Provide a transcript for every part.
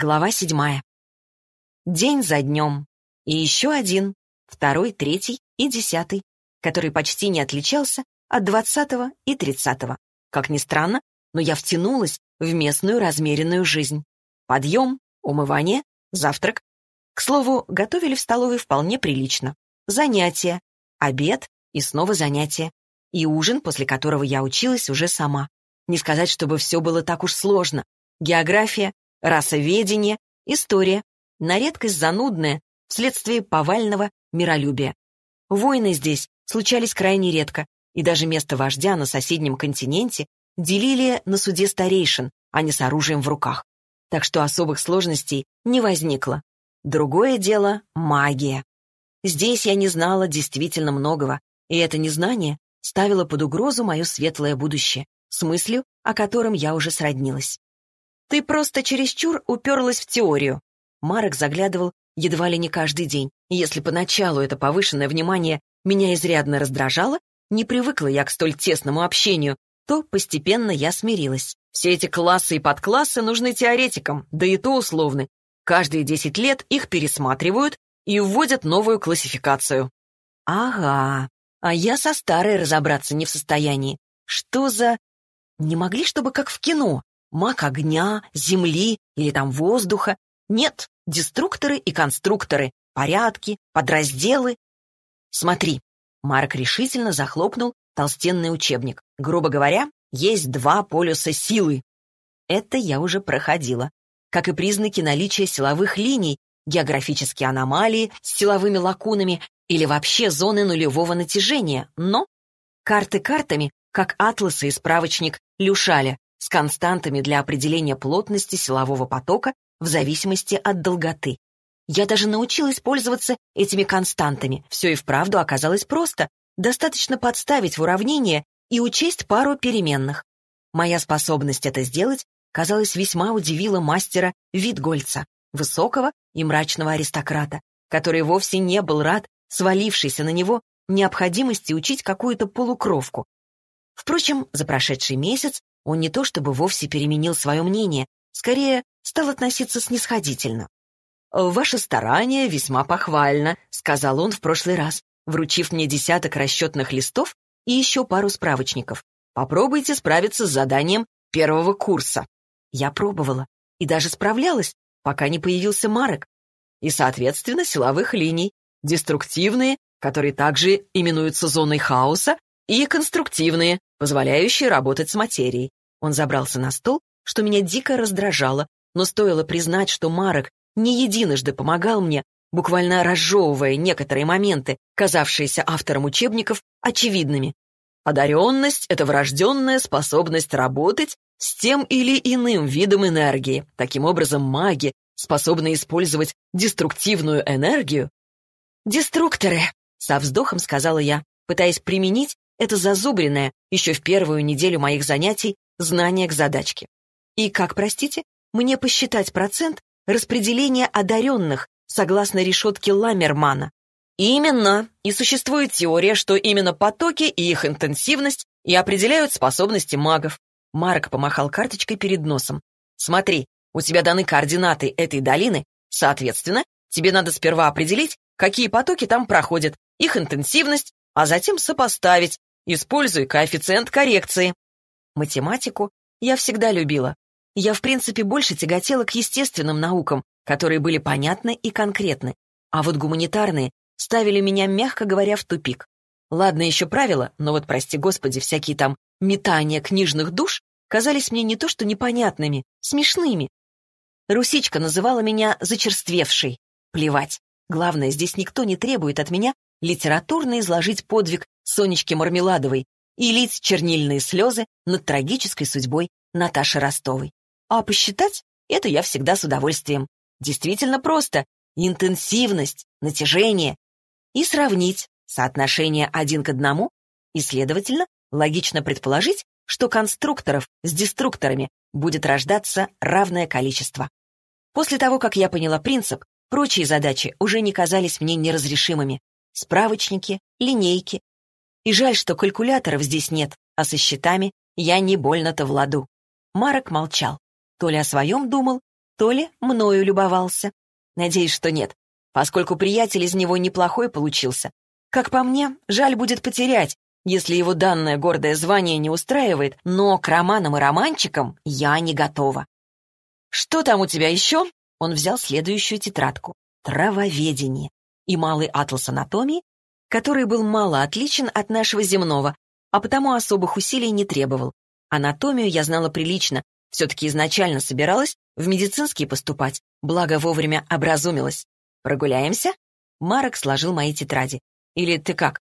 Глава седьмая. День за днем. И еще один, второй, третий и десятый, который почти не отличался от двадцатого и тридцатого. Как ни странно, но я втянулась в местную размеренную жизнь. Подъем, умывание, завтрак. К слову, готовили в столовой вполне прилично. Занятия, обед и снова занятия. И ужин, после которого я училась уже сама. Не сказать, чтобы все было так уж сложно. География, расоведение, история, на редкость занудная, вследствие повального миролюбия. Войны здесь случались крайне редко, и даже место вождя на соседнем континенте делили на суде старейшин, а не с оружием в руках. Так что особых сложностей не возникло. Другое дело — магия. Здесь я не знала действительно многого, и это незнание ставило под угрозу мое светлое будущее, с мыслью, о котором я уже сроднилась. «Ты просто чересчур уперлась в теорию». Марок заглядывал едва ли не каждый день. Если поначалу это повышенное внимание меня изрядно раздражало, не привыкла я к столь тесному общению, то постепенно я смирилась. Все эти классы и подклассы нужны теоретикам, да и то условны. Каждые 10 лет их пересматривают и вводят новую классификацию. Ага, а я со старой разобраться не в состоянии. Что за... Не могли, чтобы как в кино? Маг огня, земли или там воздуха. Нет, деструкторы и конструкторы, порядки, подразделы. Смотри, Марк решительно захлопнул толстенный учебник. Грубо говоря, есть два полюса силы. Это я уже проходила. Как и признаки наличия силовых линий, географические аномалии с силовыми лакунами или вообще зоны нулевого натяжения. Но карты картами, как атласы и справочник Люшаля, с константами для определения плотности силового потока в зависимости от долготы. Я даже научилась пользоваться этими константами. Все и вправду оказалось просто. Достаточно подставить в уравнение и учесть пару переменных. Моя способность это сделать, казалось, весьма удивила мастера Витгольца, высокого и мрачного аристократа, который вовсе не был рад свалившейся на него необходимости учить какую-то полукровку. Впрочем, за прошедший месяц он не то чтобы вовсе переменил свое мнение, скорее стал относиться снисходительно. «Ваше старание весьма похвально», — сказал он в прошлый раз, вручив мне десяток расчетных листов и еще пару справочников. «Попробуйте справиться с заданием первого курса». Я пробовала и даже справлялась, пока не появился Марек. И, соответственно, силовых линий, деструктивные, которые также именуются зоной хаоса, и конструктивные, позволяющие работать с материей. Он забрался на стол, что меня дико раздражало, но стоило признать, что Марок не единожды помогал мне, буквально разжевывая некоторые моменты, казавшиеся автором учебников очевидными. Одаренность — это врожденная способность работать с тем или иным видом энергии. Таким образом, маги, способные использовать деструктивную энергию... «Деструкторы!» — со вздохом сказала я, пытаясь применить это зазубренное, еще в первую неделю моих занятий, знание к задачке. И как, простите, мне посчитать процент распределения одаренных согласно решетке Ламермана? Именно. И существует теория, что именно потоки и их интенсивность и определяют способности магов. Марк помахал карточкой перед носом. Смотри, у тебя даны координаты этой долины, соответственно, тебе надо сперва определить, какие потоки там проходят, их интенсивность, а затем сопоставить, используя коэффициент коррекции. Математику я всегда любила. Я, в принципе, больше тяготела к естественным наукам, которые были понятны и конкретны. А вот гуманитарные ставили меня, мягко говоря, в тупик. Ладно еще правила, но вот, прости господи, всякие там метания книжных душ казались мне не то что непонятными, смешными. Русичка называла меня зачерствевшей. Плевать. Главное, здесь никто не требует от меня литературно изложить подвиг Сонечки Мармеладовой и лить чернильные слезы над трагической судьбой Наташи Ростовой. А посчитать — это я всегда с удовольствием. Действительно просто. Интенсивность, натяжение. И сравнить соотношение один к одному, и, следовательно, логично предположить, что конструкторов с деструкторами будет рождаться равное количество. После того, как я поняла принцип, прочие задачи уже не казались мне неразрешимыми. Справочники, линейки, и жаль, что калькуляторов здесь нет, а со счетами я не больно-то в ладу. Марок молчал. То ли о своем думал, то ли мною любовался. Надеюсь, что нет, поскольку приятель из него неплохой получился. Как по мне, жаль будет потерять, если его данное гордое звание не устраивает, но к романам и романчикам я не готова. «Что там у тебя еще?» Он взял следующую тетрадку. «Травоведение» и малый атлас анатомии, который был мало отличен от нашего земного, а потому особых усилий не требовал. Анатомию я знала прилично, все-таки изначально собиралась в медицинский поступать, благо вовремя образумилась. «Прогуляемся?» Марок сложил мои тетради. «Или ты как?»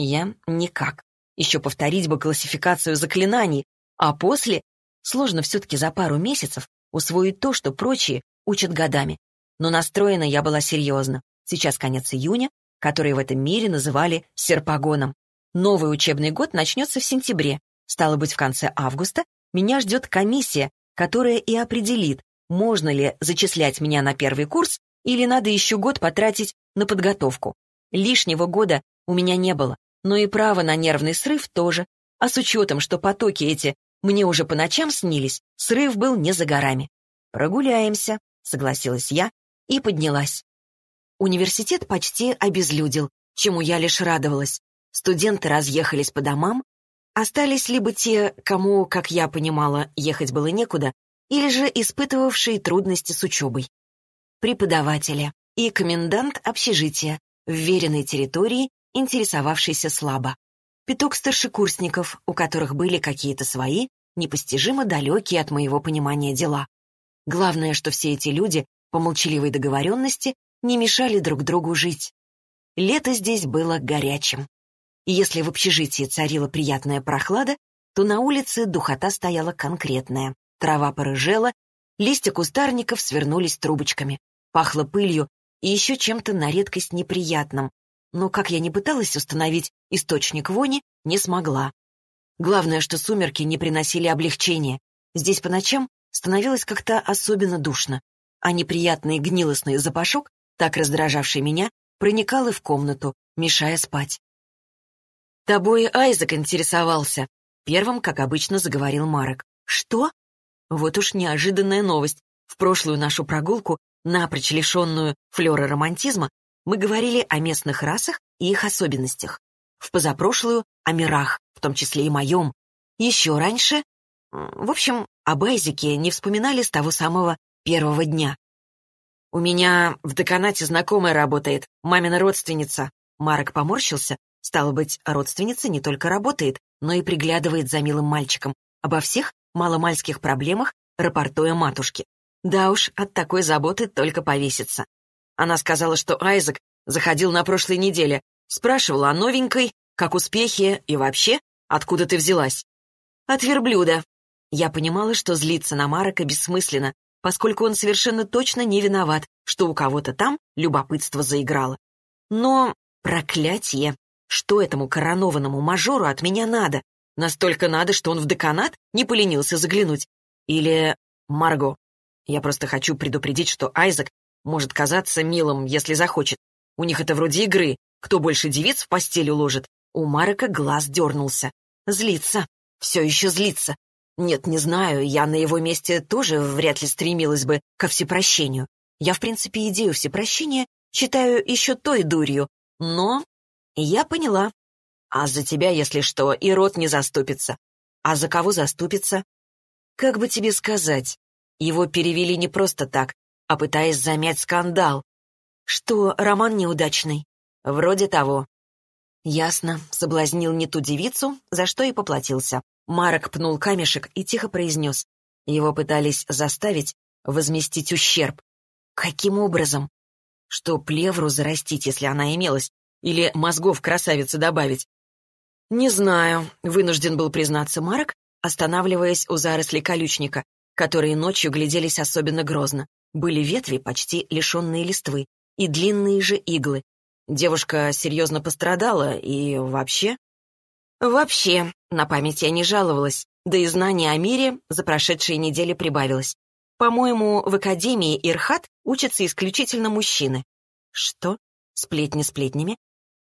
Я никак. Еще повторить бы классификацию заклинаний, а после сложно все-таки за пару месяцев усвоить то, что прочие учат годами. Но настроена я была серьезно. Сейчас конец июня, который в этом мире называли серпагоном. Новый учебный год начнется в сентябре. Стало быть, в конце августа меня ждет комиссия, которая и определит, можно ли зачислять меня на первый курс или надо еще год потратить на подготовку. Лишнего года у меня не было, но и право на нервный срыв тоже. А с учетом, что потоки эти мне уже по ночам снились, срыв был не за горами. «Прогуляемся», — согласилась я и поднялась. Университет почти обезлюдил, чему я лишь радовалась. Студенты разъехались по домам, остались либо те, кому, как я понимала, ехать было некуда, или же испытывавшие трудности с учебой. Преподаватели и комендант общежития, вверенной территории, интересовавшийся слабо. Пяток старшекурсников, у которых были какие-то свои, непостижимо далекие от моего понимания дела. Главное, что все эти люди, по молчаливой договоренности, не мешали друг другу жить. Лето здесь было горячим. И если в общежитии царила приятная прохлада, то на улице духота стояла конкретная. Трава порыжела, листья кустарников свернулись трубочками, пахло пылью и еще чем-то на редкость неприятным. Но как я не пыталась установить источник вони, не смогла. Главное, что сумерки не приносили облегчения. Здесь по ночам становилось как-то особенно душно, а неприятный гнилостный запашок, так раздражавший меня, проникал и в комнату, мешая спать. «Тобой Айзек интересовался», — первым, как обычно, заговорил Марек. «Что?» Вот уж неожиданная новость. В прошлую нашу прогулку, напрочь лишенную флера романтизма, мы говорили о местных расах и их особенностях. В позапрошлую — о мирах, в том числе и моем. Еще раньше... В общем, об Айзеке не вспоминали с того самого первого дня. «У меня в деканате знакомая работает, мамина родственница». Марок поморщился. Стало быть, родственница не только работает, но и приглядывает за милым мальчиком. Обо всех маломальских проблемах рапортуя матушке. Да уж, от такой заботы только повесится. Она сказала, что Айзек заходил на прошлой неделе, спрашивала о новенькой, как успехи и вообще, откуда ты взялась. От верблюда. Я понимала, что злиться на Марока бессмысленно, поскольку он совершенно точно не виноват, что у кого-то там любопытство заиграло. Но, проклятие, что этому коронованному мажору от меня надо? Настолько надо, что он в деканат не поленился заглянуть. Или Марго. Я просто хочу предупредить, что Айзек может казаться милым, если захочет. У них это вроде игры. Кто больше девиц в постель уложит? У Марека глаз дернулся. Злится. Все еще злится. Нет, не знаю, я на его месте тоже вряд ли стремилась бы ко всепрощению. Я, в принципе, идею всепрощения считаю еще той дурью. Но я поняла. А за тебя, если что, и рот не заступится. А за кого заступится? Как бы тебе сказать? Его перевели не просто так, а пытаясь замять скандал. Что, роман неудачный? Вроде того. Ясно, соблазнил не ту девицу, за что и поплатился. Марок пнул камешек и тихо произнес. Его пытались заставить возместить ущерб. Каким образом? Что плевру зарастить, если она имелась, или мозгов красавицы добавить? Не знаю, вынужден был признаться Марок, останавливаясь у зарослей колючника, которые ночью гляделись особенно грозно. Были ветви, почти лишенные листвы, и длинные же иглы. Девушка серьезно пострадала и вообще... Вообще, на память я не жаловалась, да и знания о мире за прошедшие недели прибавилось. По-моему, в Академии Ирхат учатся исключительно мужчины. Что? Сплетни сплетнями?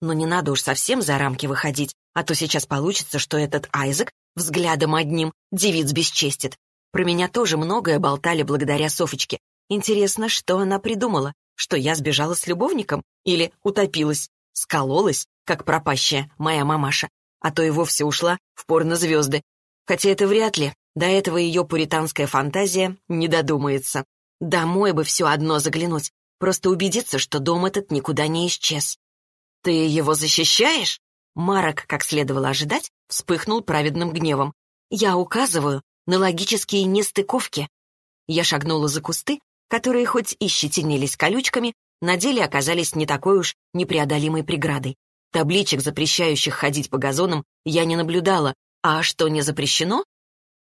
Но не надо уж совсем за рамки выходить, а то сейчас получится, что этот Айзек взглядом одним девиц бесчестит. Про меня тоже многое болтали благодаря Софочке, Интересно, что она придумала? Что я сбежала с любовником? Или утопилась? Скололась, как пропащая моя мамаша? А то и вовсе ушла в порнозвезды. Хотя это вряд ли. До этого ее пуританская фантазия не додумается. Домой бы все одно заглянуть, просто убедиться, что дом этот никуда не исчез. «Ты его защищаешь?» Марок, как следовало ожидать, вспыхнул праведным гневом. «Я указываю на логические нестыковки». Я шагнула за кусты, которые хоть и щетинились колючками, на деле оказались не такой уж непреодолимой преградой. Табличек, запрещающих ходить по газонам, я не наблюдала, а что не запрещено?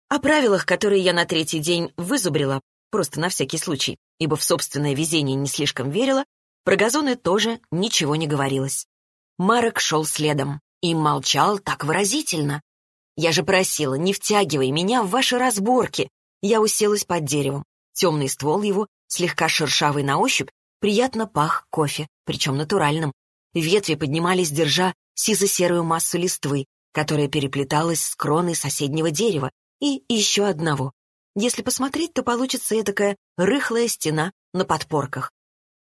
О правилах, которые я на третий день вызубрила, просто на всякий случай, ибо в собственное везение не слишком верила, про газоны тоже ничего не говорилось. Марок шел следом и молчал так выразительно. «Я же просила, не втягивай меня в ваши разборки!» Я уселась под деревом. Темный ствол его, слегка шершавый на ощупь, приятно пах кофе, причем натуральным. Ветви поднимались, держа сизо-серую массу листвы, которая переплеталась с кроной соседнего дерева и еще одного. Если посмотреть, то получится такая рыхлая стена на подпорках.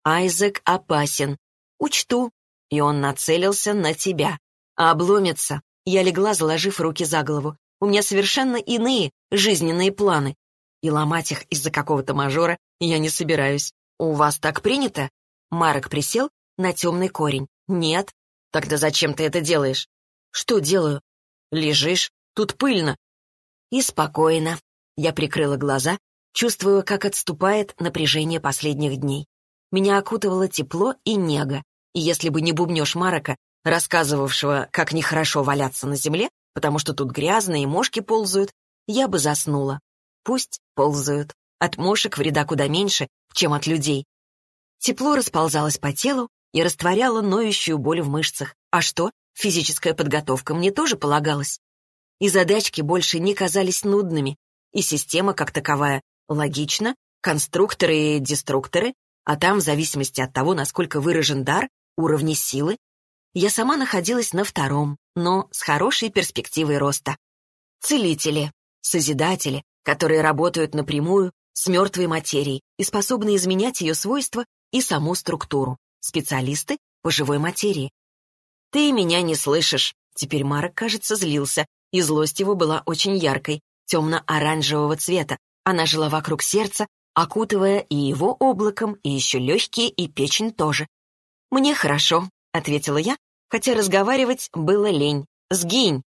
Айзек опасен. Учту. И он нацелился на тебя. А обломится. Я легла, заложив руки за голову. У меня совершенно иные жизненные планы. И ломать их из-за какого-то мажора я не собираюсь. У вас так принято? Марок присел на темный корень. Нет. Тогда зачем ты это делаешь? Что делаю? Лежишь. Тут пыльно. И спокойно. Я прикрыла глаза, чувствуя, как отступает напряжение последних дней. Меня окутывало тепло и нега. И если бы не бубнёж Марока, рассказывавшего, как нехорошо валяться на земле, потому что тут грязно и мошки ползают, я бы заснула. Пусть ползают. От мошек вреда куда меньше, чем от людей. Тепло расползалось по телу и растворяло ноющую боль в мышцах. А что? Физическая подготовка мне тоже полагалась. И задачки больше не казались нудными, и система как таковая логична, конструкторы и деструкторы, а там, в зависимости от того, насколько выражен дар, уровни силы, я сама находилась на втором, но с хорошей перспективой роста. Целители, созидатели, которые работают напрямую с мертвой материей и способны изменять ее свойства и саму структуру. Специалисты по живой материи. «Ты меня не слышишь!» Теперь Марок, кажется, злился, и злость его была очень яркой, темно-оранжевого цвета. Она жила вокруг сердца, окутывая и его облаком, и еще легкие, и печень тоже. «Мне хорошо», — ответила я, хотя разговаривать было лень. «Сгинь!»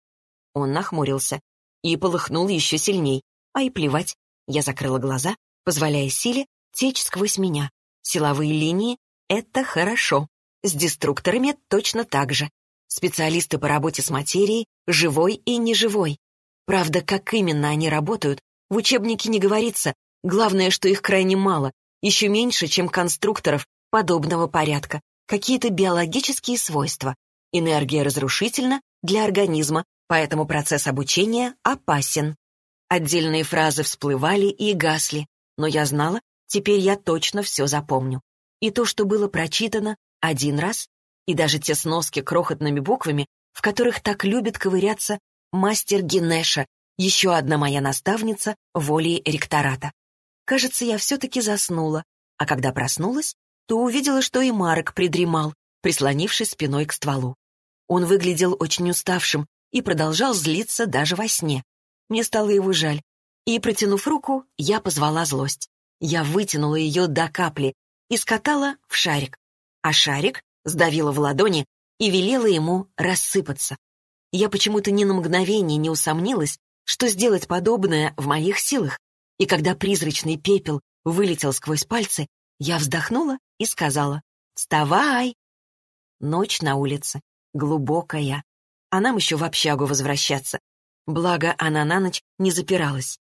Он нахмурился и полыхнул еще сильней. А и плевать. Я закрыла глаза, позволяя силе течь сквозь меня. Силовые линии — это хорошо. С деструкторами точно так же. Специалисты по работе с материей, живой и неживой. Правда, как именно они работают, в учебнике не говорится. Главное, что их крайне мало, еще меньше, чем конструкторов подобного порядка. Какие-то биологические свойства. Энергия разрушительна для организма, поэтому процесс обучения опасен. Отдельные фразы всплывали и гасли, но я знала, теперь я точно все запомню. И то, что было прочитано один раз, и даже те сноски крохотными буквами, в которых так любит ковыряться мастер Генеша, еще одна моя наставница волей ректората. Кажется, я все-таки заснула, а когда проснулась, то увидела, что и Марок придремал, прислонившись спиной к стволу. Он выглядел очень уставшим и продолжал злиться даже во сне. Мне стало его жаль. И, протянув руку, я позвала злость. Я вытянула ее до капли и скатала в шарик. А шарик сдавила в ладони и велела ему рассыпаться. Я почему-то ни на мгновение не усомнилась, что сделать подобное в моих силах. И когда призрачный пепел вылетел сквозь пальцы, я вздохнула и сказала «Вставай!». Ночь на улице, глубокая, а нам еще в общагу возвращаться. Благо, она на ночь не запиралась.